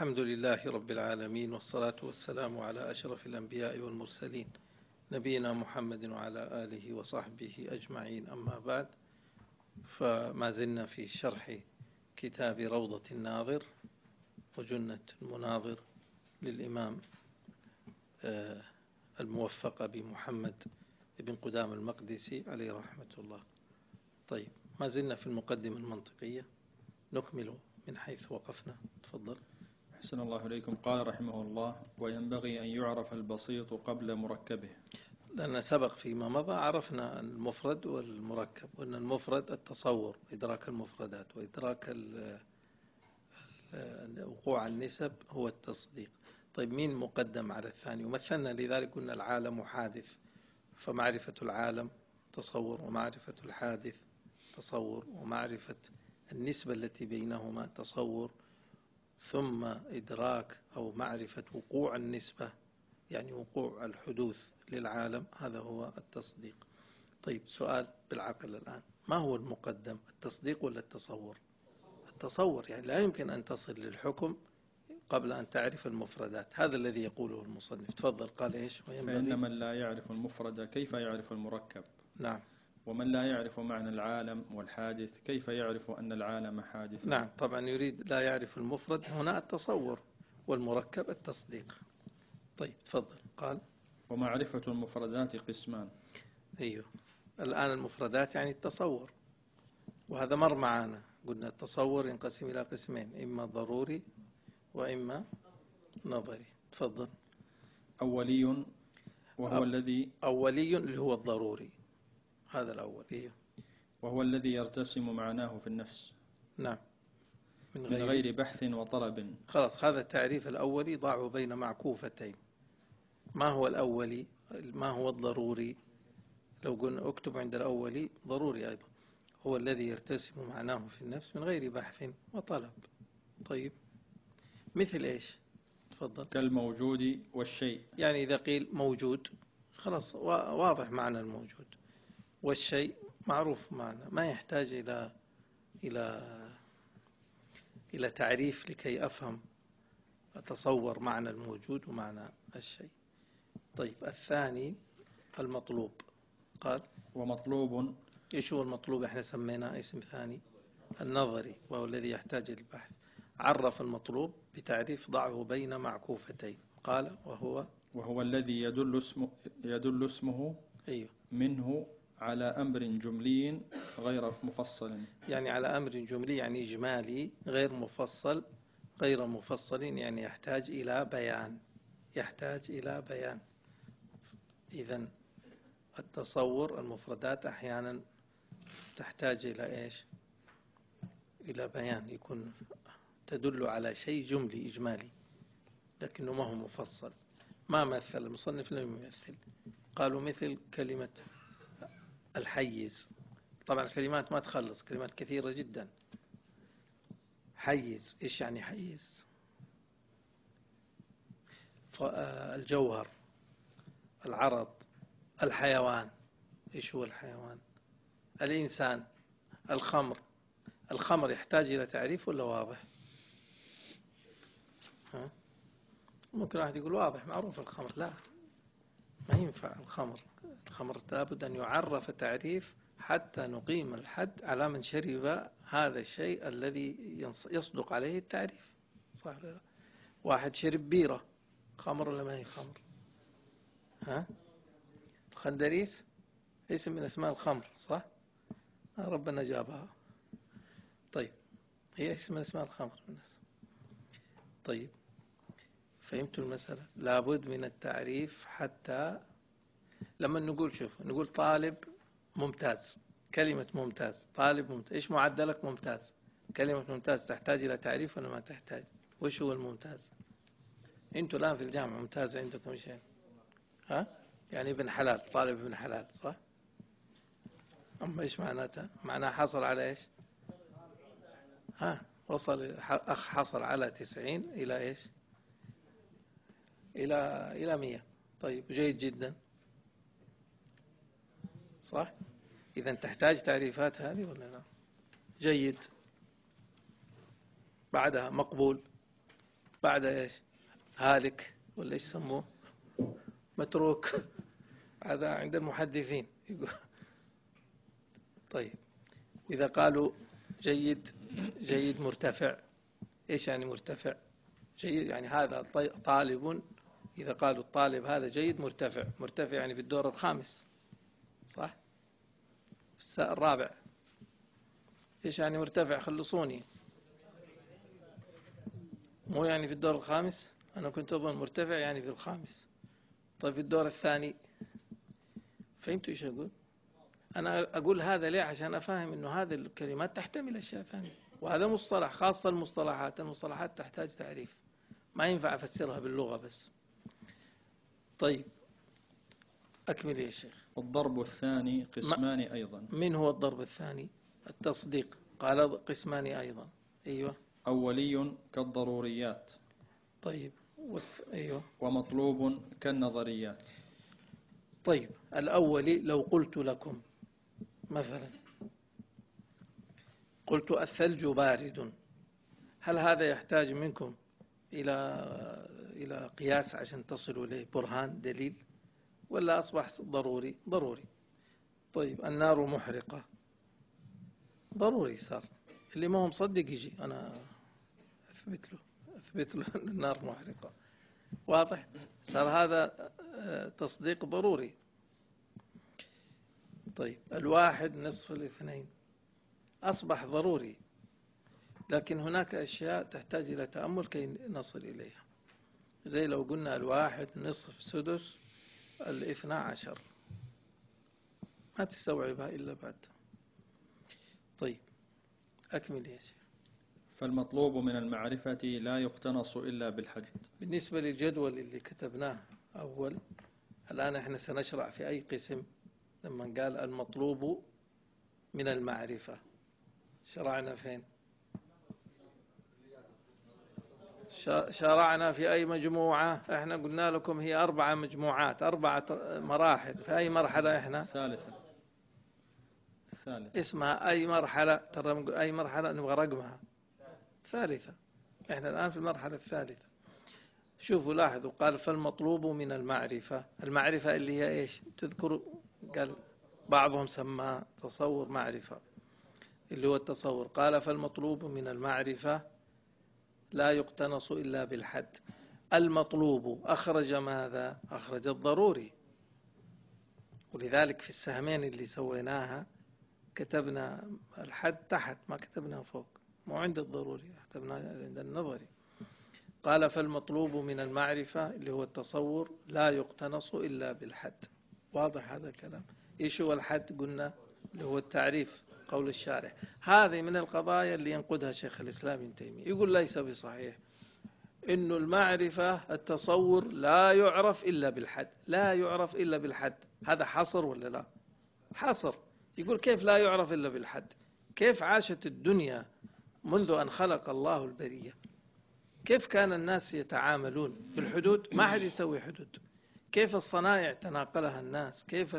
الحمد لله رب العالمين والصلاة والسلام على أشرف الأنبياء والمرسلين نبينا محمد وعلى آله وصحبه أجمعين. أما بعد فما زلنا في شرح كتاب روضة الناظر وجنة المناظر للإمام آه، الموفق بمحمد بن قدام المقدسي عليه رحمة الله. طيب ما زلنا في المقدمة المنطقية نكمل من حيث وقفنا. تفضل. أحسن الله إليكم. قال رحمه الله وينبغي أن يعرف البسيط قبل مركبه. لأن سبق فيما مضى عرفنا المفرد والمركب وأن المفرد التصور إدراك المفردات وإدراك وقوع النسب هو التصديق. طيب مين مقدم على الثاني؟ ومثلنا لذلك قلنا العالم حادث فمعرفة العالم تصور ومعرفة الحادث تصور ومعرفة النسبة التي بينهما تصور. ثم إدراك أو معرفة وقوع النسبة يعني وقوع الحدوث للعالم هذا هو التصديق. طيب سؤال بالعقل الآن. ما هو المقدم التصديق ولا التصور؟ التصور يعني لا يمكن أن تصل للحكم قبل أن تعرف المفردات. هذا الذي يقوله المصنف. تفضل قال إيش؟ فإن من لا يعرف المفرد كيف يعرف المركب. نعم. ومن لا يعرف معنى العالم والحادث كيف يعرف أن العالم حادث؟ نعم طبعا يريد لا يعرف المفرد هنا التصور والمركب التصديق. طيب تفضل. قال ومعرفة المفردات قسمان. أيوه. الآن المفردات يعني التصور. وهذا مر معنا قلنا التصور ينقسم إلى قسمين إما ضروري وإما نظري. تفضل. أولي وهو أو الذي أولي اللي هو الضروري. هذا الأول. إيه. وهو الذي يرتسم معناه في النفس. نعم. من غير, من غير بحث وطلب. خلاص هذا التعريف الأولي ضعه بين معكوفتين. ما هو الأولي ما هو الضروري؟ لو قلنا اكتب عند الأولي ضروري أيضا. هو الذي يرتسم معناه في النفس من غير بحث وطلب. طيب. مثل إيش؟ تفضل. كالموجود والشيء. يعني إذا قيل موجود خلاص واضح معنى الموجود. والشيء معروف معنى ما يحتاج إلى إلى إلى تعريف لكي أفهم أتصور معنى الموجود ومعنى الشيء. طيب الثاني المطلوب. قال ومطلوب. إيش هو المطلوب؟ إحنا سميناه اسم ثاني النظري وهو الذي يحتاج للبحث عرف المطلوب بتعريف ضعه بين معكوفتين. قال وهو وهو الذي يدل اسمه يدل اسمه أيوه. منه على أمر جملي غير مفصل. يعني على أمر جملي يعني إجمالي غير مفصل غير مفصل يعني يحتاج إلى بيان يحتاج إلى بيان. إذا التصور المفردات أحيانا تحتاج إلى إيش؟ إلى بيان يكون تدل على شيء جملي إجمالي لكنه ما هو مفصل. ما مثل؟ المصنف لم يمثل. قالوا مثل كلمة الحيز. طبعا الكلمات ما تخلص كلمات كثيرة جدا. حيز إيش يعني حيز؟ الجوهر العرض الحيوان. إيش هو الحيوان؟ الإنسان الخمر. الخمر يحتاج إلى تعريف ولا واضح؟ ها؟ ممكن واحد يقول واضح معروف الخمر. لا. ما ينفع الخمر. الخمر لابد أن يعرف تعريف حتى نقيم الحد على من شرب هذا الشيء الذي يصدق عليه التعريف. صح لا؟ واحد شرب بيرة خمر ولا ما هي خمر؟ ها؟ الخندريس؟ اسم من أسماء الخمر صح؟ ربنا جابها. طيب هي اسم من أسماء الخمر الناس طيب فهمتوا المسألة؟ لابد من التعريف حتى لما نقول شوف نقول طالب ممتاز كلمة ممتاز طالب ممتاز. إيش معدلك ممتاز؟ كلمة ممتاز تحتاج إلى تعريف ولا ما تحتاج؟ وش هو الممتاز؟ أنتوا الآن في الجامعة ممتاز عندكم شيء؟ ها؟ يعني ابن حلال طالب ابن حلال صح؟ أما إيش معناتها؟ معناها حصل على إيش؟ ها؟ وصل أخ حصل على تسعين إلى إيش؟ إلى إلى مية. طيب جيد جدا. صح؟ إذا تحتاج تعريفات هذه ولا لا؟ جيد. بعدها مقبول. بعد إيش؟ هالك ولا إيش يسموه؟ متروك. هذا عند المحدثين. طيب. إذا قالوا جيد جيد مرتفع. إيش يعني مرتفع؟ جيد يعني هذا طالب إذا قالوا الطالب هذا جيد مرتفع مرتفع يعني في الدور الخامس صح؟ الرابع. إيش يعني مرتفع؟ خلصوني. مو يعني في الدور الخامس؟ أنا كنت أظن مرتفع يعني في الخامس. طيب في الدور الثاني؟ فهمتوا إيش أقول؟ أنا أقول هذا ليه؟ عشان أفهم أنه هذه الكلمات تحتمل أشياء ثانية. وهذا مصطلح خاصة المصطلحات. المصطلحات تحتاج تعريف. ما ينفع أفسرها باللغة بس. طيب. أكمل يا شيخ. الضرب الثاني قسمان أيضا. من هو الضرب الثاني؟ التصديق. قال قسمان أيضا. أيوة. أولي كالضروريات. طيب. أيوة. ومطلوب كالنظريات. طيب. الأول لو قلت لكم مثلا قلت الثلج بارد. هل هذا يحتاج منكم إلى إلى قياس عشان تصلوا برهان دليل ولا أصبح ضروري؟ ضروري. طيب النار محرقة. ضروري صار. اللي ما هو مصدق يجي. أنا أثبت له أثبت له أن النار محرقة. واضح؟ صار هذا آه، تصديق ضروري. طيب الواحد نصف الاثنين. أصبح ضروري. لكن هناك أشياء تحتاج إلى تأمل كي نصل إليها. زي لو قلنا الواحد نصف سدس الإثنى عشر. ما تستوعبها إلا بعد. طيب أكمل يا شيخ. فالمطلوب من المعرفة لا يقتنص إلا بالحد بالنسبة للجدول اللي كتبناه أول الآن إحنا سنشرع في أي قسم؟ لما قال المطلوب من المعرفة. شرعنا فين؟ شرعنا في أي مجموعة؟ إحنا قلنا لكم هي أربعة مجموعات أربعة مراحل. في أي مرحلة إحنا؟ ثالثة الثالثة. اسمها أي مرحلة ترى أي مرحلة نبغى رقمها. ثالثة. إحنا الآن في المرحلة الثالثة. شوفوا لاحظوا قال فالمطلوب من المعرفة. المعرفة اللي هي إيش؟ تذكر قال بعضهم سماه تصور معرفة اللي هو التصور. قال فالمطلوب من المعرفة لا يقتنص إلا بالحد. المطلوب أخرج ماذا؟ أخرج الضروري. ولذلك في السهمين اللي سويناها كتبنا الحد تحت ما كتبنا فوق. مو عند الضروري كتبنا عند النظري. قال فالمطلوب من المعرفة اللي هو التصور لا يقتنص إلا بالحد. واضح هذا الكلام. إيش هو الحد؟ قلنا اللي هو التعريف. قول الشارع هذه من القضايا اللي ينقدها شيخ الإسلام ابن تيمية. يقول ليس بصحيح إنه المعرفة التصور لا يعرف إلا بالحد. لا يعرف إلا بالحد. هذا حصر ولا لا؟ حصر. يقول كيف لا يعرف إلا بالحد؟ كيف عاشت الدنيا منذ أن خلق الله البرية؟ كيف كان الناس يتعاملون بالحدود؟ ما حد يسوي حدود. كيف الصنائع تناقلها الناس؟ كيف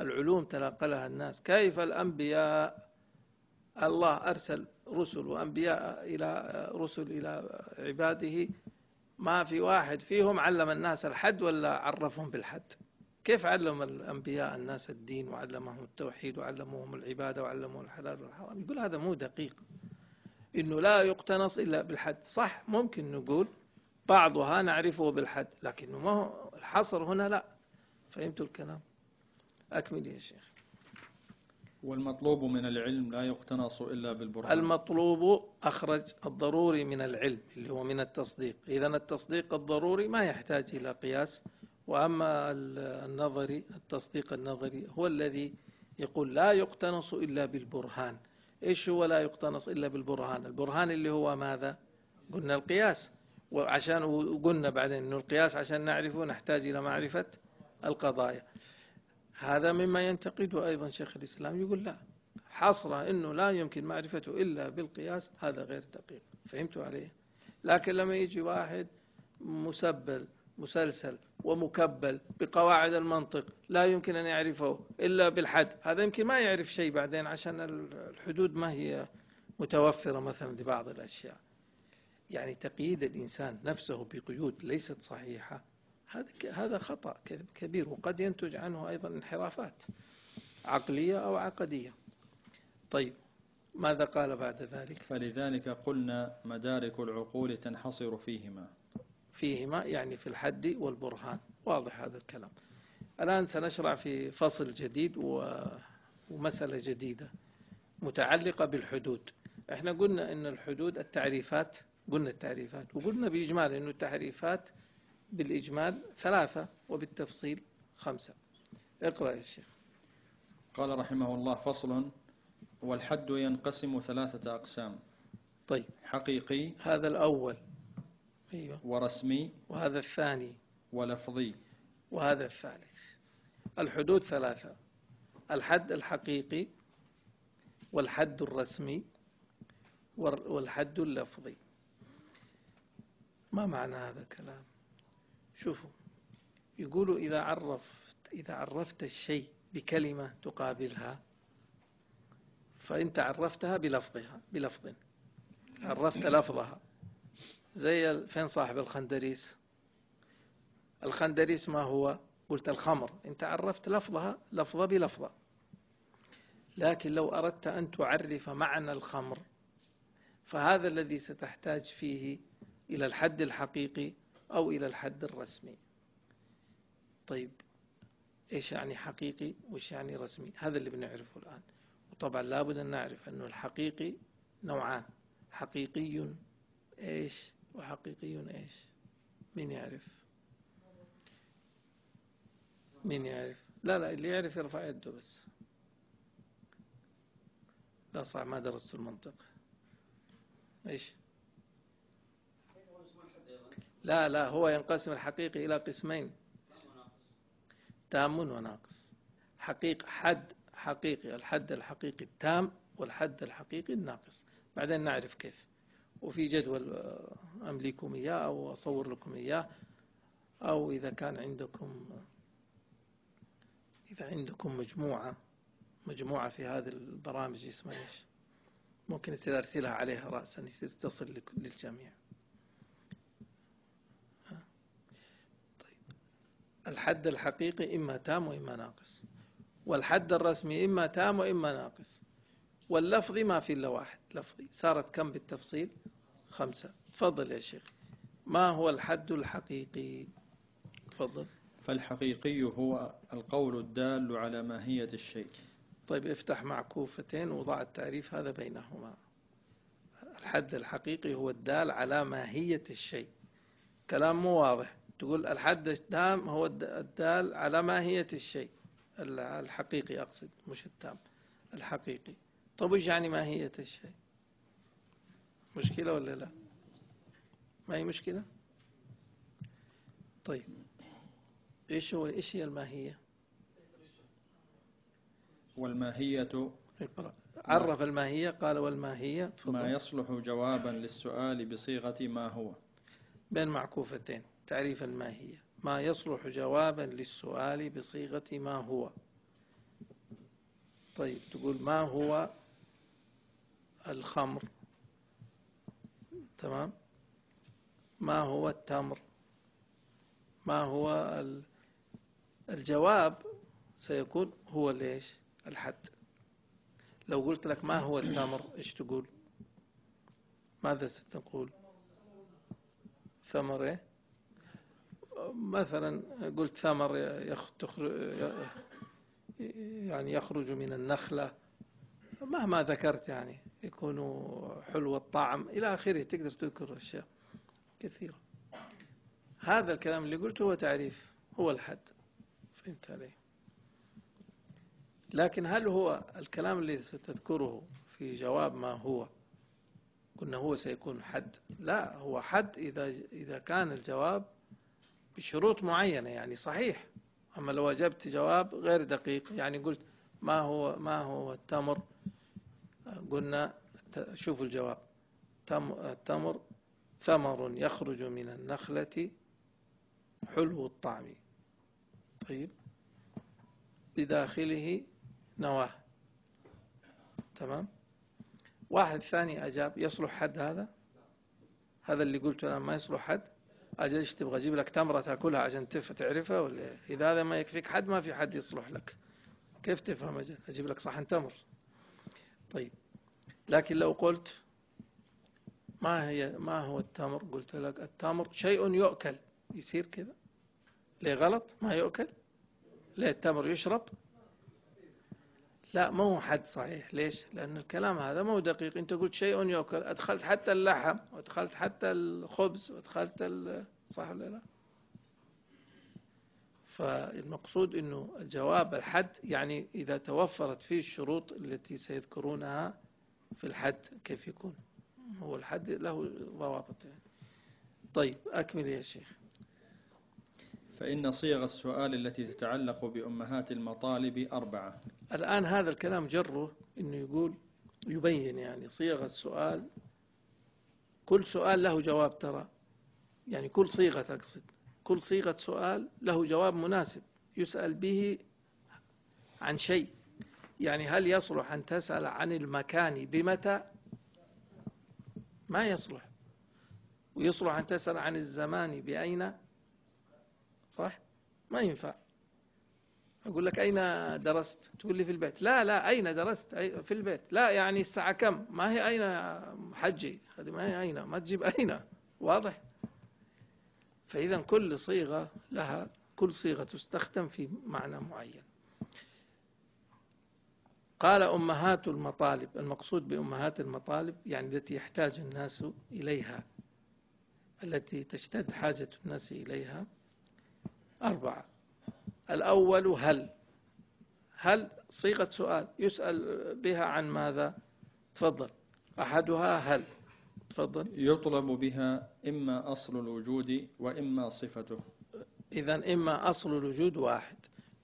العلوم تناقلها الناس. كيف الأنبياء؟ الله أرسل رسل وأنبياء إلى رسل إلى عباده. ما في واحد فيهم علم الناس الحد ولا عرفهم بالحد؟ كيف علم الأنبياء الناس الدين وعلمهم التوحيد وعلموهم العبادة وعلموهم الحلال والحرام؟ يقول هذا مو دقيق. إنه لا يقتنص إلا بالحد. صح ممكن نقول بعضها نعرفه بالحد لكنه ما هو الحصر هنا لا. فهمتوا الكلام؟ أكمل يا شيخ. والمطلوب من العلم لا يقتنص إلا بالبرهان. المطلوب أخرج الضروري من العلم اللي هو من التصديق. إذا التصديق الضروري ما يحتاج إلى قياس. وأما النظري التصديق النظري هو الذي يقول لا يقتنص إلا بالبرهان. إيش هو لا يقتنص إلا بالبرهان؟ البرهان اللي هو ماذا؟ قلنا القياس. وعشان قلنا بعدين أنه القياس عشان نعرفه نحتاج إلى معرفة القضايا. هذا مما ينتقده أيضا شيخ الإسلام. يقول لا حصر أنه لا يمكن معرفته إلا بالقياس هذا غير دقيق. فهمتوا عليه لكن لما يجي واحد مسبل مسلسل ومكبل بقواعد المنطق لا يمكن أن يعرفه إلا بالحد هذا يمكن ما يعرف شيء بعدين عشان الحدود ما هي متوفرة مثلا لبعض الأشياء. يعني تقييد الإنسان نفسه بقيود ليست صحيحة هذا هذا خطأ كبير وقد ينتج عنه أيضا انحرافات عقلية أو عقدية. طيب ماذا قال بعد ذلك؟ فلذلك قلنا مدارك العقول تنحصر فيهما. فيهما يعني في الحد والبرهان. واضح هذا الكلام. الآن سنشرع في فصل جديد ومسألة جديدة متعلقة بالحدود. إحنا قلنا إن الحدود التعريفات قلنا التعريفات وقلنا بإجمال انه التعريفات بالإجمال ثلاثة وبالتفصيل خمسة. اقرأ يا شيخ. قال رحمه الله فصل والحد ينقسم ثلاثة أقسام. طيب. حقيقي هذا الأول. أيوة. ورسمي وهذا الثاني. ولفظي. وهذا الثالث. الحدود ثلاثة. الحد الحقيقي والحد الرسمي والحد اللفظي. ما معنى هذا الكلام؟ شوفوا يقولوا إذا عرفت إذا عرفت الشيء بكلمة تقابلها فأنت عرفتها بلفظها بلفظ عرفت لفظها. زي فين صاحب الخندريس؟ الخندريس ما هو؟ قلت الخمر. أنت عرفت لفظها لفظة بلفظة. لكن لو أردت أن تعرف معنى الخمر فهذا الذي ستحتاج فيه إلى الحد الحقيقي أو إلى الحد الرسمي. طيب إيش يعني حقيقي وإيش يعني رسمي؟ هذا اللي بنعرفه الآن. وطبعا لابد أن نعرف أنه الحقيقي نوعان. حقيقي إيش وحقيقي إيش؟ مين يعرف؟ مين يعرف؟ لا لا اللي يعرف يرفع يده بس. لا صح ما درست المنطق. إيش؟ لا لا هو ينقسم الحقيقي إلى قسمين. تام وناقص. حقيقة حد حقيقي الحد الحقيقي التام والحد الحقيقي الناقص. بعدين نعرف كيف. وفي جدول آه، أمليكم إياه أو أصور لكم إياه أو إذا كان عندكم إذا عندكم مجموعة مجموعة في هذه البرامج اسمها إيش؟ ممكن أرسلها عليها رأسا تصل للجميع. الحد الحقيقي إما تام وإما ناقص. والحد الرسمي إما تام وإما ناقص. واللفظي ما في إلا واحد. لفظي صارت كم بالتفصيل؟ خمسة. تفضل يا شيخ. ما هو الحد الحقيقي؟ تفضل. فالحقيقي هو القول الدال على ماهية الشيء. طيب افتح معكوفتين وضع التعريف هذا بينهما. الحد الحقيقي هو الدال على ماهية الشيء. كلام مو واضح. تقول الحد التام هو الدال على ماهية الشيء. الحقيقي أقصد مش التام الحقيقي. طيب وش يعني ماهية الشيء؟ مشكلة ولا لا؟ ما هي مشكلة؟ طيب. إيش هو إيش هي الماهية؟ والماهية عرف الماهية قال والماهية ما يصلح جوابا للسؤال بصيغة ما هو؟ بين معكوفتين تعريف الماهية ما يصلح جوابا للسؤال بصيغة ما هو. طيب تقول ما هو الخمر؟ تمام. ما هو التمر؟ ما هو الجواب سيكون هو ليش؟ الحد. لو قلت لك ما هو التمر إيش تقول؟ ماذا ستقول؟ ثمر إيه؟ مثلا قلت ثمر يعني يخرج من النخلة. مهما ذكرت يعني يكون حلو الطعم. إلى آخره تقدر تذكر أشياء كثيرة. هذا الكلام اللي قلته هو تعريف هو الحد. فهمت عليه لكن هل هو الكلام الذي ستذكره في جواب ما هو؟ قلنا هو سيكون حد. لا هو حد إذا إذا كان الجواب بشروط معينة يعني صحيح. أما لو أجبت جواب غير دقيق يعني قلت ما هو ما هو التمر؟ قلنا شوفوا الجواب. التمر ثمر يخرج من النخلة حلو الطعم. طيب. بداخله نواة. تمام. واحد ثاني أجاب يصلح حد هذا؟ هذا اللي قلته أنا ما يصلح حد؟ أجل إيش تبغى؟ أجيب لك تمرة تأكلها عشان تعرفها ولا إيه؟ إذا هذا ما يكفيك حد ما في حد يصلح لك. كيف تفهم أجل؟ أجيب لك صحن تمر. طيب. لكن لو قلت ما هي ما هو التمر؟ قلت لك التمر شيء يؤكل. يصير كذا. ليه غلط؟ ما يؤكل. ليه التمر يشرب؟ لا ما هو حد صحيح. ليش؟ لأن الكلام هذا مو دقيق. أنت قلت شيء يؤكل أدخلت حتى اللحم وأدخلت حتى الخبز وأدخلت صح ولا لا؟ فالمقصود أنه الجواب الحد يعني إذا توفرت فيه الشروط التي سيذكرونها في الحد كيف يكون؟ هو الحد له ضوابط. يعني. طيب أكمل يا شيخ. فإن صيغ السؤال التي تتعلق بأمهات المطالب أربعة. الآن هذا الكلام جره أنه يقول يبين يعني صيغ السؤال. كل سؤال له جواب ترى. يعني كل صيغة تقصد. كل صيغة سؤال له جواب مناسب. يسأل به عن شيء. يعني هل يصلح أن تسأل عن المكان بمتى؟ ما يصلح. ويصلح أن تسأل عن الزمان بأين؟ صح؟ ما ينفع. أقول لك أين درست؟ تقول لي في البيت. لا لا أين درست؟ في البيت. لا يعني الساعة كم؟ ما هي أين حجي؟ هذه ما هي أين؟ ما تجيب أين؟ واضح. فإذا كل صيغة لها كل صيغة تستخدم في معنى معين. قال أمهات المطالب. المقصود بأمهات المطالب يعني التي يحتاج الناس إليها. التي تشتد حاجة الناس إليها أربعة. الأول هل. هل صيغة سؤال يسأل بها عن ماذا؟ تفضل. أحدها هل. تفضل. يطلب بها إما أصل الوجود وإما صفته. إذا إما أصل الوجود واحد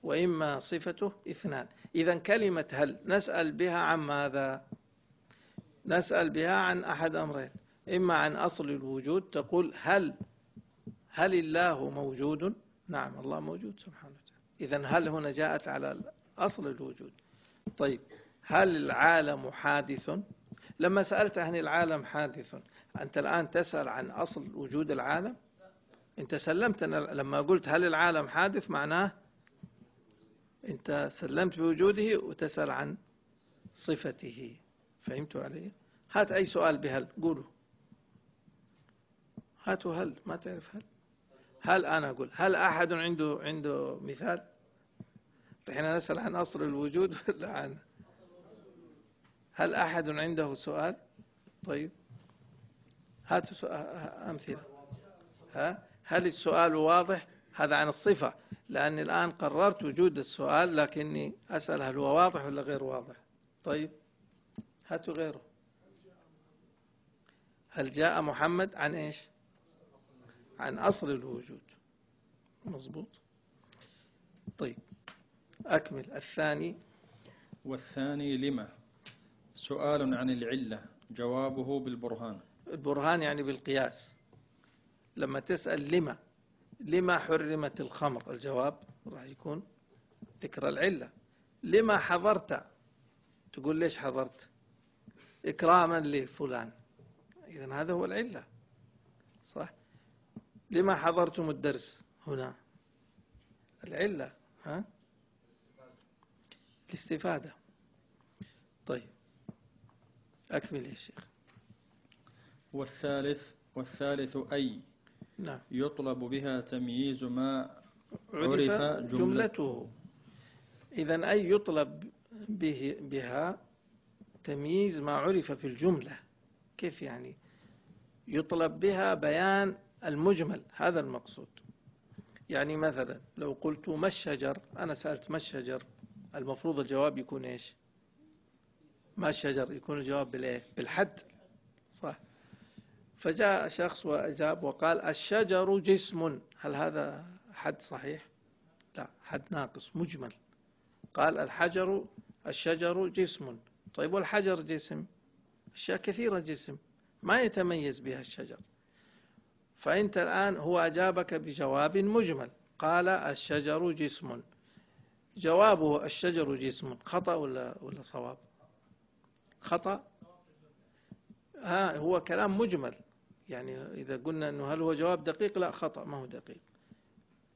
وإما صفته اثنان. إذا كلمة هل نسأل بها عن ماذا؟ نسأل بها عن أحد أمرين. إما عن أصل الوجود تقول هل. هل الله موجود؟ نعم الله موجود سبحانه وتعالى. إذا هل هنا جاءت على أصل الوجود؟ طيب هل العالم حادث؟ لما سألت عن العالم حادث أنت الآن تسأل عن أصل وجود العالم؟ أنت سلمت أنا لما قلت هل العالم حادث معناه أنت سلمت بوجوده وتسأل عن صفته. فهمت علي؟ هات أي سؤال بهل قولوا هاتوا هل ما تعرف هل. هل أنا أقول هل أحد عنده عنده مثال؟ إحنا نسأل عن أصل الوجود ولا عن؟ هل أحد عنده سؤال؟ طيب. هاتوا أمثلة. ها؟ هل السؤال واضح؟ هذا عن الصفة لأني الآن قررت وجود السؤال لكني أسأل هل هو واضح ولا غير واضح. طيب. هاتوا غيره. هل جاء محمد عن إيش؟ عن أصل الوجود. مضبوط طيب أكمل. الثاني. والثاني لما؟ سؤال عن العلة جوابه بالبرهان. البرهان يعني بالقياس. لما تسأل لما لما حرمت الخمر؟ الجواب راح يكون ذكر العلة. لما حضرت؟ تقول ليش حضرت؟ إكراما لفلان. إذا هذا هو العلة. لما حضرتم الدرس هنا؟ العلة ها؟ الاستفادة. طيب. أكمل يا شيخ. والثالث والثالث أي؟ نعم. يطلب بها تمييز ما عرف جملته. إذا أي يطلب به بها تمييز ما عرف في الجملة؟ كيف يعني؟ يطلب بها بيان المجمل هذا المقصود. يعني مثلا لو قلت ما الشجر؟ أنا سألت ما الشجر؟ المفروض الجواب يكون إيش؟ ما الشجر؟ يكون الجواب بالإيه؟ بالحد. صح. فجاء شخص وأجاب وقال الشجر جسم. هل هذا حد صحيح؟ لا حد ناقص مجمل. قال الحجر الشجر جسم. طيب والحجر جسم؟ أشياء كثيرة جسم. ما يتميز بها الشجر. فأنت الآن هو أجابك بجواب مجمل. قال الشجر جسم. جوابه الشجر جسم. خطأ ولا ولا صواب؟ خطأ؟ ها هو كلام مجمل. يعني إذا قلنا أنه هل هو جواب دقيق؟ لا خطأ ما هو دقيق.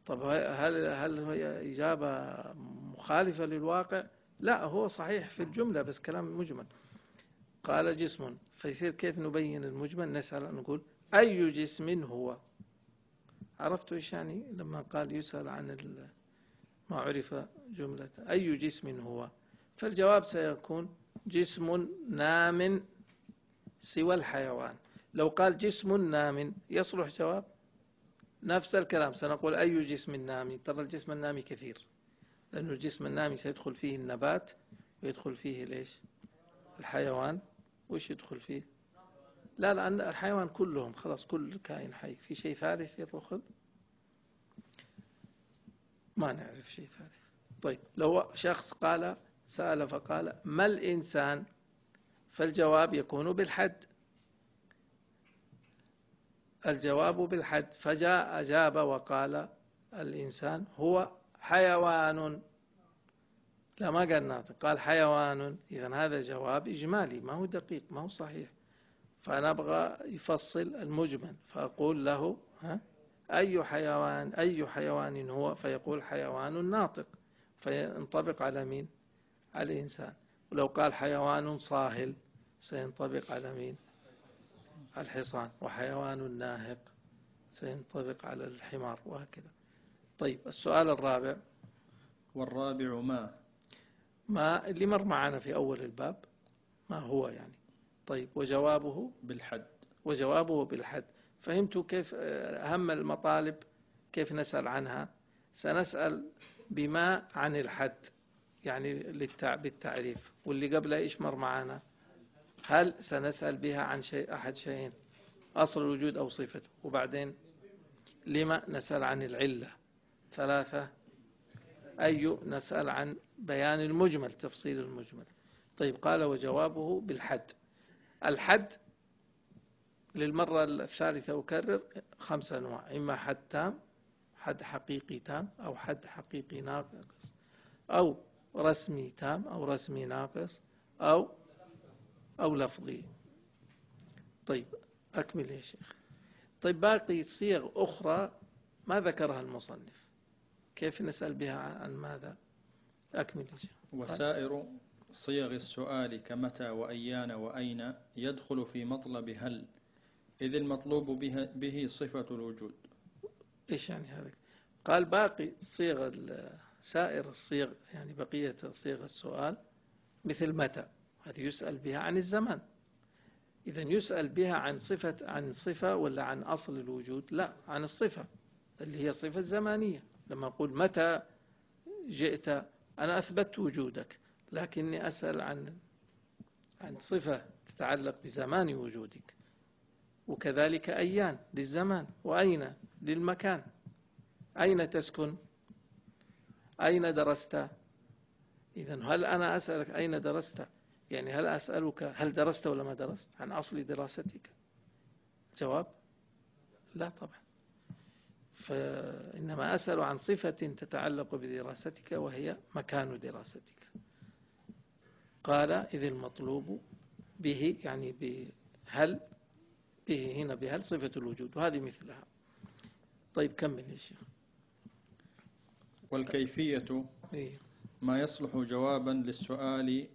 طب هل هل هي إجابة مخالفة للواقع؟ لا هو صحيح في الجملة بس كلام مجمل. قال جسم. فيصير كيف نبين المجمل؟ نسأل نقول أي جسم هو. عرفت إيش يعني لما قال يسأل عن ما عرف جملة. أي جسم هو. فالجواب سيكون جسم نام سوى الحيوان. لو قال جسم نام يصلح جواب؟ نفس الكلام. سنقول أي جسم نامي ترى الجسم النامي كثير. لأن الجسم النامي سيدخل فيه النبات ويدخل فيه ليش؟ الحيوان. وش يدخل فيه؟ لا لأن الحيوان كلهم خلاص كل كائن حي. في شيء ثالث يدخل ما نعرف شيء ثالث. طيب لو شخص قال سأل فقال ما الإنسان؟ فالجواب يكون بالحد. الجواب بالحد. فجاء أجاب وقال الإنسان هو حيوان. لا ما قال ناطق قال حيوان. إذا هذا جواب إجمالي ما هو دقيق ما هو صحيح. فأنا أبغى يفصل المجمل فأقول له ها أي حيوان أي حيوان هو؟ فيقول حيوان ناطق فينطبق على مين؟ على الإنسان. ولو قال حيوان صاهل سينطبق على مين؟ الحصان. وحيوان ناهق سينطبق على الحمار وهكذا. طيب السؤال الرابع. والرابع ما؟ ما اللي مر معنا في أول الباب ما هو يعني؟ طيب وجوابه بالحد. وجوابه بالحد. فهمتوا كيف أهم المطالب كيف نسأل عنها؟ سنسأل بما عن الحد يعني بالتعريف. واللي قبله إيش مر معنا هل سنسأل بها عن شيء أحد شيئين؟ أصل الوجود أو صفته. وبعدين لما نسأل عن العلة؟ ثلاثة أي نسأل عن بيان المجمل تفصيل المجمل. طيب قال وجوابه بالحد. الحد للمرة الثالثة أكرر خمسة أنواع إما حد تام حد حقيقي تام أو حد حقيقي ناقص أو رسمي تام أو رسمي ناقص أو أو لفظي. طيب أكمل يا شيخ. طيب باقي صيغ أخرى ما ذكرها المصنف. كيف نسأل بها عن ماذا؟ أكمل يا شيخ. وسائر صيغ السؤال كمتى وأيان وأين يدخل في مطلب هل؟ إذ المطلوب به, به صفة الوجود. إيش يعني هذا؟ قال باقي صيغ سائر الصيغ يعني بقية صيغ السؤال مثل متى؟ هذه يسأل بها عن الزمان. إذا يسأل بها عن صفة عن صفة ولا عن أصل الوجود؟ لا عن الصفة اللي هي صفة زمانية. لما أقول متى جئت أنا أثبت وجودك. لكني أسأل عن عن صفة تتعلق بزمان وجودك. وكذلك أيان للزمان وأين للمكان؟ أين تسكن؟ أين درست؟ إذا هل أنا أسألك أين درست؟ يعني هل أسألك هل درست ولا ما درست؟ عن أصل دراستك. جواب؟ لا طبعا. فإنما أسأل عن صفة تتعلق بدراستك وهي مكان دراستك. قال إذ المطلوب به يعني بهل به هنا بهل صفة الوجود وهذه مثلها. طيب كمل يا شيخ. والكيفية إيه؟ ما يصلح جوابا للسؤال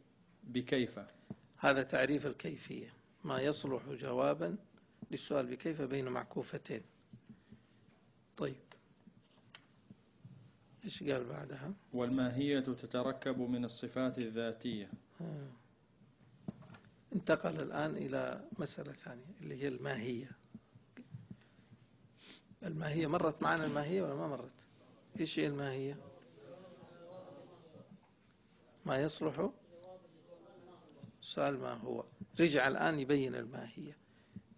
بكيف؟ هذا تعريف الكيفية. ما يصلح جوابا للسؤال بكيف بين معكوفتين. طيب. إيش قال بعدها؟ والماهية تتركب من الصفات الذاتية. انتقل الآن إلى مسألة ثانية اللي هي الماهية. الماهية مرت معنا الماهية ولا ما مرت؟ إيش هي الماهية؟ ما يصلح؟ السؤال ما هو. رجع الآن يبين الماهية.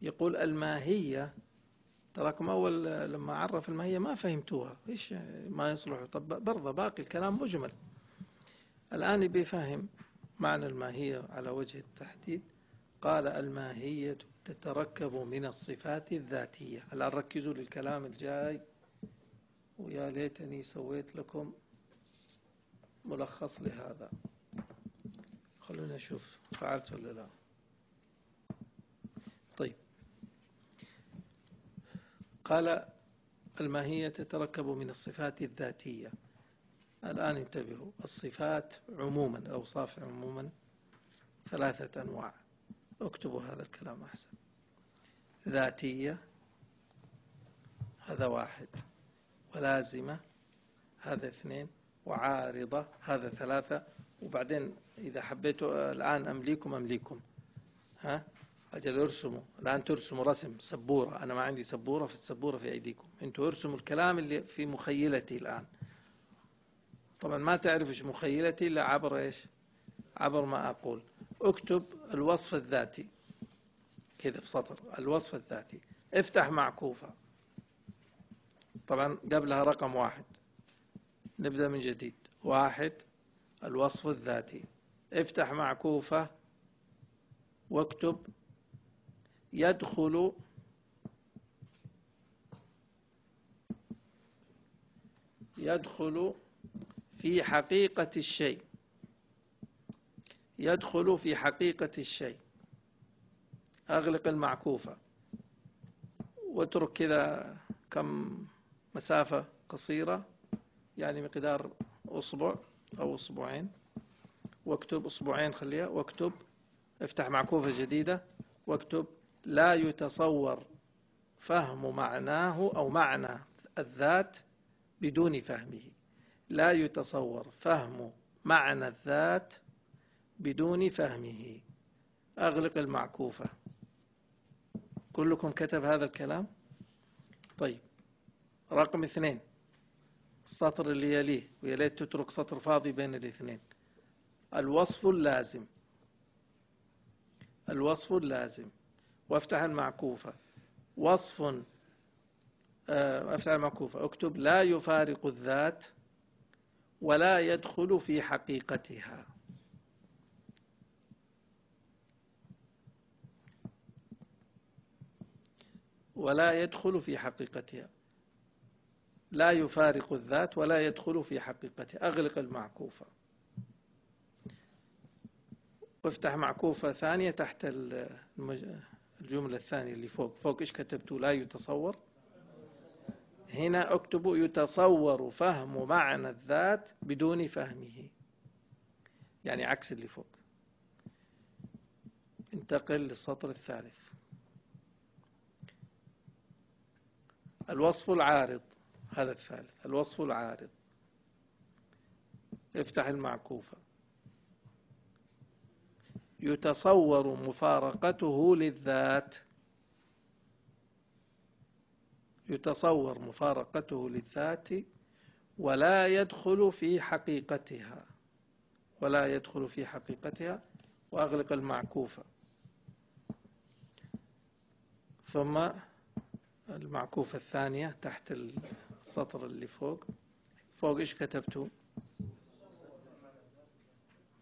يقول الماهية تراكم أول لما عرف الماهية ما فهمتوها. إيش ما يصلح؟ طب برضه باقي الكلام مجمل. الآن بيفهم معنى الماهية على وجه التحديد؟ قال الماهية تتركب من الصفات الذاتية. الآن ركزوا للكلام الجاي؟ ويا ليتني سويت لكم ملخص لهذا. خلونا نشوف فعلت ولا لا. طيب. قال الماهية تتركب من الصفات الذاتية. الآن انتبهوا الصفات عموما الأوصاف عموما ثلاثة أنواع. اكتبوا هذا الكلام أحسن. ذاتية هذا واحد. ولازمة هذا اثنين. وعارضة هذا ثلاثة. وبعدين إذا حبيتوا الآن أمليكم أمليكم. ها؟ أجل ارسموا. الآن ترسموا رسم سبورة. أنا ما عندي سبورة في السبورة في أيديكم. أنتوا ارسموا الكلام اللي في مخيلتي الآن. طبعا ما تعرف إيش مخيلتي إلا عبر إيش؟ عبر ما أقول. اكتب الوصف الذاتي. كذا في سطر. الوصف الذاتي. افتح معكوفة طبعا قبلها رقم واحد. نبدأ من جديد. واحد الوصف الذاتي. افتح معكوفة واكتب يدخل يدخل في حقيقة الشيء. يدخل في حقيقة الشيء. أغلق المعكوفة. واترك كذا كم مسافة قصيرة يعني مقدار أصبع أو أصبعين واكتب أصبعين خليها. واكتب افتح معكوفة جديدة. واكتب لا يتصور فهم معناه أو معنى الذات بدون فهمه. لا يتصور فهم معنى الذات بدون فهمه. أغلق المعكوفة. كلكم كتب هذا الكلام؟ طيب. رقم اثنين. السطر اللي يليه ويا ليت تترك سطر فاضي بين الاثنين. الوصف اللازم. الوصف اللازم. وافتح المعكوفة. وصف آه، افتح المعكوفة. اكتب لا يفارق الذات ولا يدخل في حقيقتها. ولا يدخل في حقيقتها. لا يفارق الذات ولا يدخل في حقيقتها. أغلق المعكوفة. وافتح معكوفة ثانية تحت الجملة الثانية اللي فوق. فوق إيش كتبتوا؟ لا يتصور. هنا اكتبوا يتصور فهم معنى الذات بدون فهمه. يعني عكس اللي فوق. انتقل للسطر الثالث. الوصف العارض هذا الثالث. الوصف العارض. افتح المعكوفة. يتصور مفارقته للذات. يتصور مفارقته للذات ولا يدخل في حقيقتها ولا يدخل في حقيقتها وأغلق المعكوفة. ثم المعكوفة الثانية تحت السطر اللي فوق. فوق إيش كتبتوا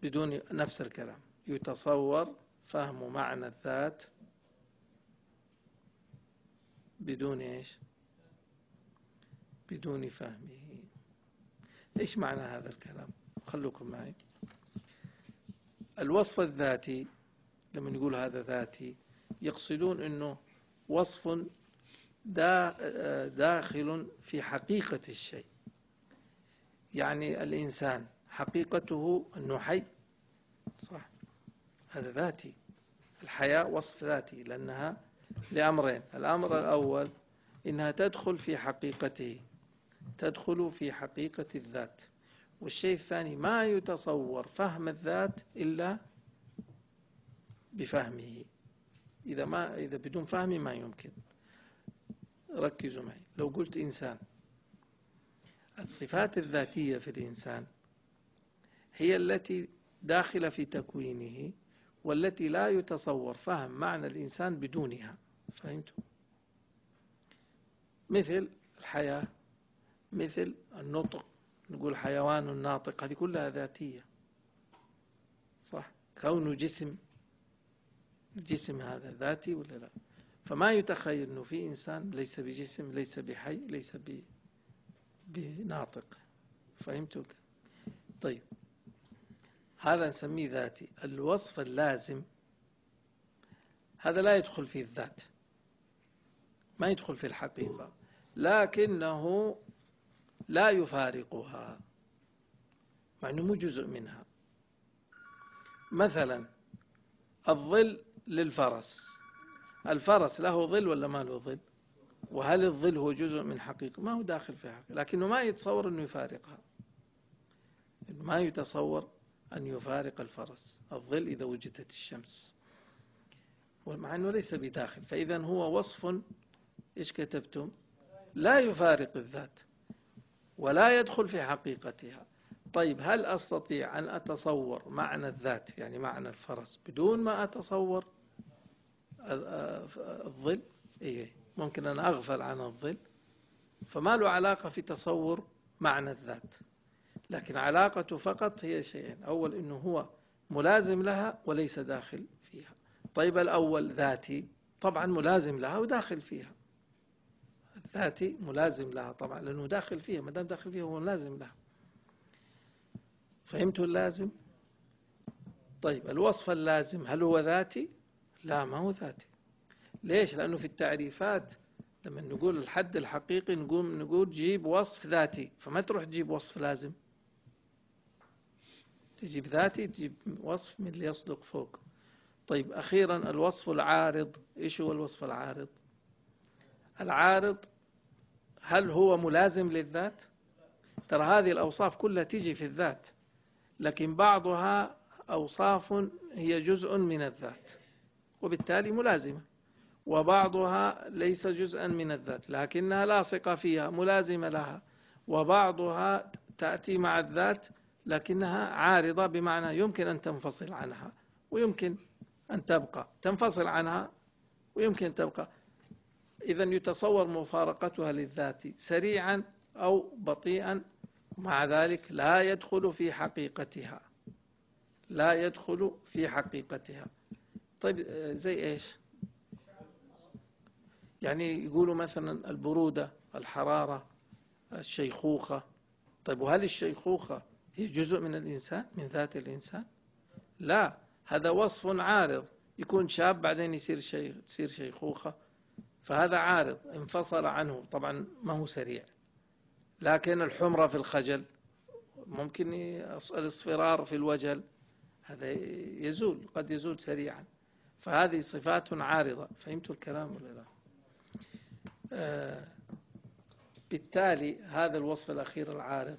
بدون نفس الكلام. يتصور فهم معنى الذات بدون إيش؟ بدون فهمه. إيش معنى هذا الكلام؟ خلوكم معي. الوصف الذاتي لما نقول هذا ذاتي يقصدون أنه وصف داخل في حقيقة الشيء. يعني الإنسان حقيقته أنه حي. صح؟ هذا ذاتي. الحياة وصف ذاتي لأنها لأمرين. الأمر الأول إنها تدخل في حقيقته. تدخل في حقيقة الذات. والشيء الثاني ما يتصور فهم الذات إلا بفهمه. إذا ما إذا بدون فهم ما يمكن. ركزوا معي. لو قلت إنسان الصفات الذاتية في الإنسان هي التي داخلة في تكوينه والتي لا يتصور فهم معنى الإنسان بدونها. فهمتم مثل الحياة. مثل النطق نقول حيوان ناطق هذه كلها ذاتية. صح؟ كونه جسم الجسم هذا ذاتي ولا لا؟ فما يتخيل أنه في إنسان ليس بجسم ليس بحي ليس بناطق. فهمتك طيب. هذا نسميه ذاتي. الوصف اللازم هذا لا يدخل في الذات. ما يدخل في الحقيقة. لكنه لا يفارقها. مع أنه مو جزء منها. مثلا الظل للفرس. الفرس له ظل ولا ما له ظل؟ وهل الظل هو جزء من حقيقة؟ ما هو داخل في حقيقة. لكنه ما يتصور أنه يفارقها. ما يتصور أن يفارق الفرس. الظل إذا وجدت الشمس. مع أنه ليس بداخل. فإذا هو وصف إيش كتبتم؟ لا يفارق الذات. ولا يدخل في حقيقتها. طيب هل أستطيع أن أتصور معنى الذات يعني معنى الفرس بدون ما أتصور الظل؟ إيه ممكن أن أغفل عن الظل. فما له علاقة في تصور معنى الذات لكن علاقته فقط هي شيئين. أول أنه هو ملازم لها وليس داخل فيها. طيب الأول ذاتي طبعا ملازم لها وداخل فيها. الذاتي ملازم لها طبعا لأنه داخل فيها ما دام داخل فيها هو ملازم لها. فهمتوا اللازم؟ طيب الوصف اللازم هل هو ذاتي؟ لا ما هو ذاتي. ليش؟ لأنه في التعريفات لما نقول الحد الحقيقي نقوم نقول جيب وصف ذاتي. فما تروح تجيب وصف لازم. تجيب ذاتي تجيب وصف من اللي يصدق فوق. طيب أخيرا الوصف العارض. إيش هو الوصف العارض؟ العارض هل هو ملازم للذات؟ ترى هذه الأوصاف كلها تيجي في الذات لكن بعضها أوصاف هي جزء من الذات وبالتالي ملازمة وبعضها ليس جزءا من الذات لكنها لاصقة فيها ملازمة لها وبعضها تأتي مع الذات لكنها عارضة بمعنى يمكن أن تنفصل عنها ويمكن أن تبقى تنفصل عنها ويمكن تبقى. إذا يتصور مفارقتها للذات سريعا أو بطيئا. مع ذلك لا يدخل في حقيقتها. لا يدخل في حقيقتها. طيب زي إيش؟ يعني يقولوا مثلا البرودة الحرارة الشيخوخة. طيب وهل الشيخوخة هي جزء من الإنسان من ذات الإنسان؟ لا هذا وصف عارض. يكون شاب بعدين يصير شيخ تصير شيخوخة. فهذا عارض انفصل عنه. طبعا ما هو سريع. لكن الحمرة في الخجل ممكن الاصفرار في الوجل هذا يزول قد يزول سريعا. فهذه صفات عارضة. فهمتوا الكلام ولا لا؟ آه بالتالي هذا الوصف الأخير العارض.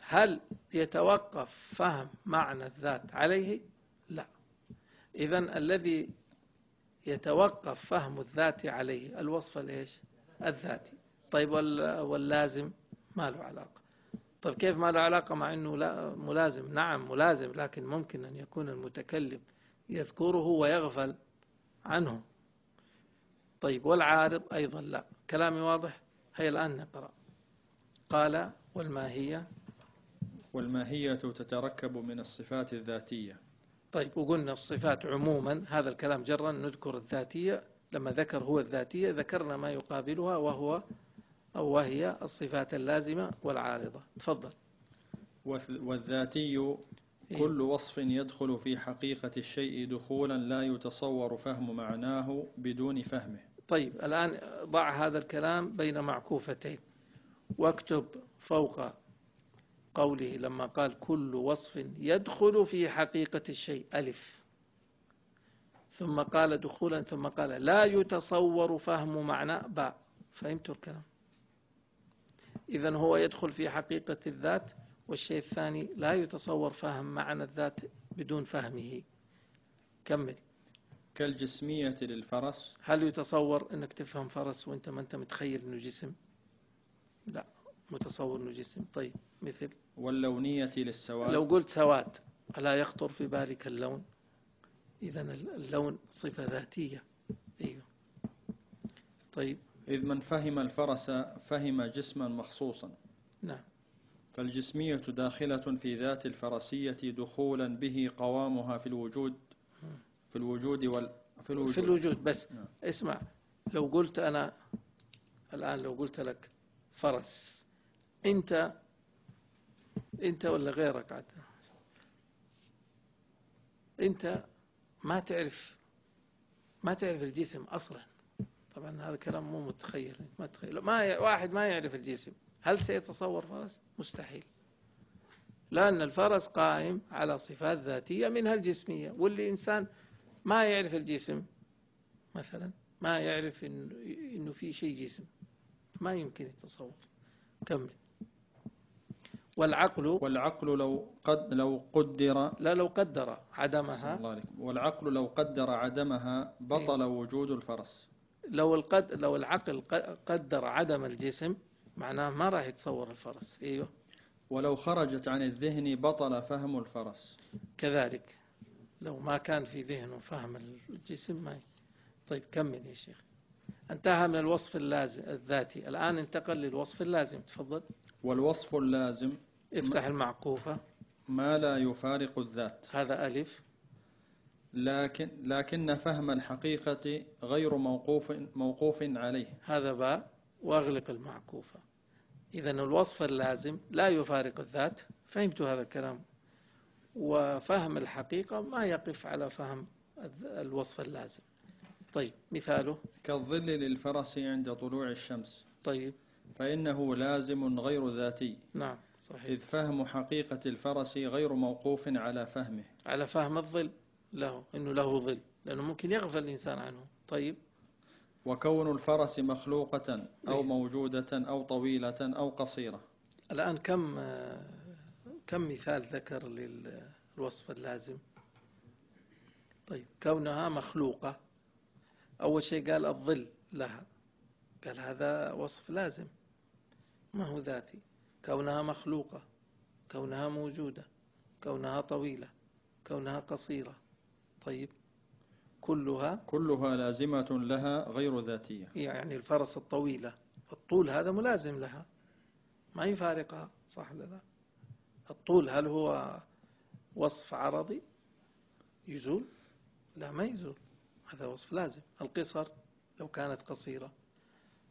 هل يتوقف فهم معنى الذات عليه؟ لا. إذا الذي يتوقف فهم الذات عليه. الوصف الإيش الذاتي. طيب واللازم ما له علاقة؟ طيب كيف ما له علاقة؟ مع أنه لا ملازم. نعم ملازم لكن ممكن أن يكون المتكلم يذكره ويغفل عنه. طيب والعارض أيضا لا. كلامي واضح؟ هيا الآن نقرأ. قال والماهية. والماهية تتركب من الصفات الذاتية. طيب وقلنا الصفات عموما هذا الكلام جرا نذكر الذاتية لما ذكر هو الذاتية ذكرنا ما يقابلها وهو أو وهي الصفات اللازمة والعارضة. تفضل. والذاتي إيه. كل وصف يدخل في حقيقة الشيء دخولا لا يتصور فهم معناه بدون فهمه. طيب الآن ضع هذا الكلام بين معكوفتين. واكتب فوق قوله لما قال كل وصف يدخل في حقيقة الشيء ألف. ثم قال دخولا ثم قال لا يتصور فهم معنى باء. فهمت الكلام؟ إذا هو يدخل في حقيقة الذات والشيء الثاني لا يتصور فهم معنى الذات بدون فهمه. كمل. كالجسمية للفرس. هل يتصور أنك تفهم فرس وأنت ما أنت متخيل أنه جسم؟ لا. متصور أنه جسم. طيب مثل واللونية للسواد. لو قلت سواد ألا يخطر في بالك اللون؟ إذا اللون صفة ذاتية. أيوه. طيب. إذ من فهم الفرس فهم جسما مخصوصا نعم. فالجسمية داخلة في ذات الفرسية دخولا به قوامها في الوجود في الوجود وال في الوجود, في الوجود بس. نعم. اسمع لو قلت أنا الآن لو قلت لك فرس أنت أنت ولا غيرك عاد؟ أنت ما تعرف ما تعرف الجسم أصلا. طبعا هذا كلام مو متخيل ما تخيل. ما. واحد ما يعرف الجسم. هل سيتصور فرس؟ مستحيل. لأن الفرس قائم على صفات ذاتية منها الجسمية. واللي إنسان ما يعرف الجسم مثلا ما يعرف إنه, إنه في شيء جسم ما يمكن يتصور. كمل. والعقل والعقل لو قد لو قدر لا لو قدر عدمها. الله والعقل لو قدر عدمها بطل وجود الفرس. لو القد لو العقل قدر عدم الجسم معناه ما راح يتصور الفرس. أيوه. ولو خرجت عن الذهن بطل فهم الفرس. كذلك. لو ما كان في ذهنه فهم الجسم ما ي- طيب كمل يا شيخ. انتهى من الوصف اللازم الذاتي. الآن انتقل للوصف اللازم. تفضل. والوصف اللازم افتح المعقوفة. ما لا يفارق الذات. هذا ألف. لكن لكن فهم الحقيقة غير موقوف موقوف عليه. هذا باء. وأغلق المعكوفة إذا الوصف اللازم لا يفارق الذات. فهمت هذا الكلام. وفهم الحقيقة ما يقف على فهم الوصف اللازم. طيب مثاله. كالظل للفرس عند طلوع الشمس. طيب. فإنه لازم غير ذاتي. نعم. صحيح. إذ فهم حقيقة الفرس غير موقوف على فهمه. على فهم الظل له إنه له ظل لأنه ممكن يغفل الإنسان عنه. طيب. وكون الفرس مخلوقة إيه. أو موجودة أو طويلة أو قصيرة. الآن كم كم مثال ذكر للوصف اللازم؟ طيب. كونها مخلوقة أول شيء قال الظل لها. قال هذا وصف لازم. ما هو ذاتي؟ كونها مخلوقة كونها موجودة كونها طويلة كونها قصيرة. طيب كلها كلها لازمة لها غير ذاتية. يعني الفرس الطويلة الطول هذا ملازم لها. ما يفارقها صح لا؟ الطول هل هو وصف عرضي؟ يزول؟ لا ما يزول. هذا وصف لازم. القصر لو كانت قصيرة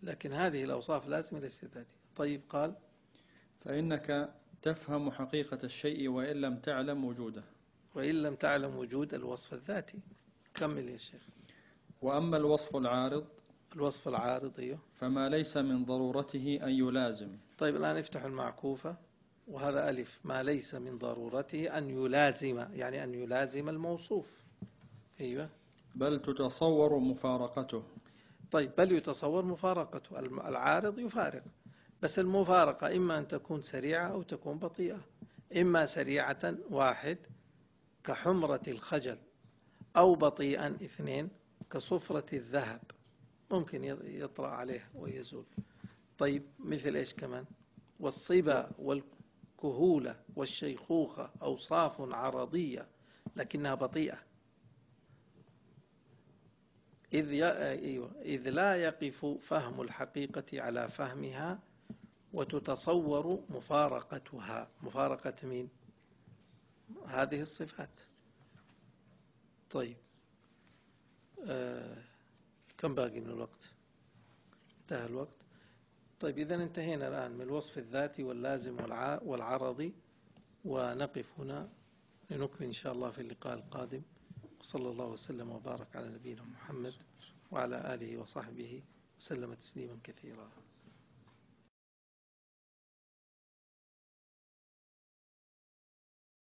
لكن هذه الأوصاف لازمة ليست ذاتية. طيب قال فإنك تفهم حقيقة الشيء وإن لم تعلم وجوده. وإن لم تعلم وجود الوصف الذاتي. كمل يا شيخ. وأما الوصف العارض الوصف العارض أيوه. فما ليس من ضرورته أن يلازم. طيب الآن افتح المعكوفة. وهذا ألف. ما ليس من ضرورته أن يلازم يعني أن يلازم الموصوف. أيوة. بل تتصور مفارقته. طيب بل يتصور مفارقته. العارض يفارق. بس المفارقة إما أن تكون سريعة أو تكون بطيئة. إما سريعة واحد كحمرة الخجل أو بطيئا اثنين كصفرة الذهب. ممكن يطرأ عليه ويزول. طيب مثل إيش كمان؟ والصبا والكهولة والشيخوخة أوصاف عرضية لكنها بطيئة. إذ, ي... أيوة. إذ لا يقف فهم الحقيقة على فهمها وتتصور مفارقتها. مفارقة مين؟ هذه الصفات. طيب. آه. كم باقي من الوقت؟ انتهى الوقت. طيب إذا انتهينا الآن من الوصف الذاتي واللازم والع... والعرضي ونقف هنا لنكمل إن شاء الله في اللقاء القادم. وصلى الله وسلم وبارك على نبينا محمد وعلى آله وصحبه وسلم تسليما كثيرا.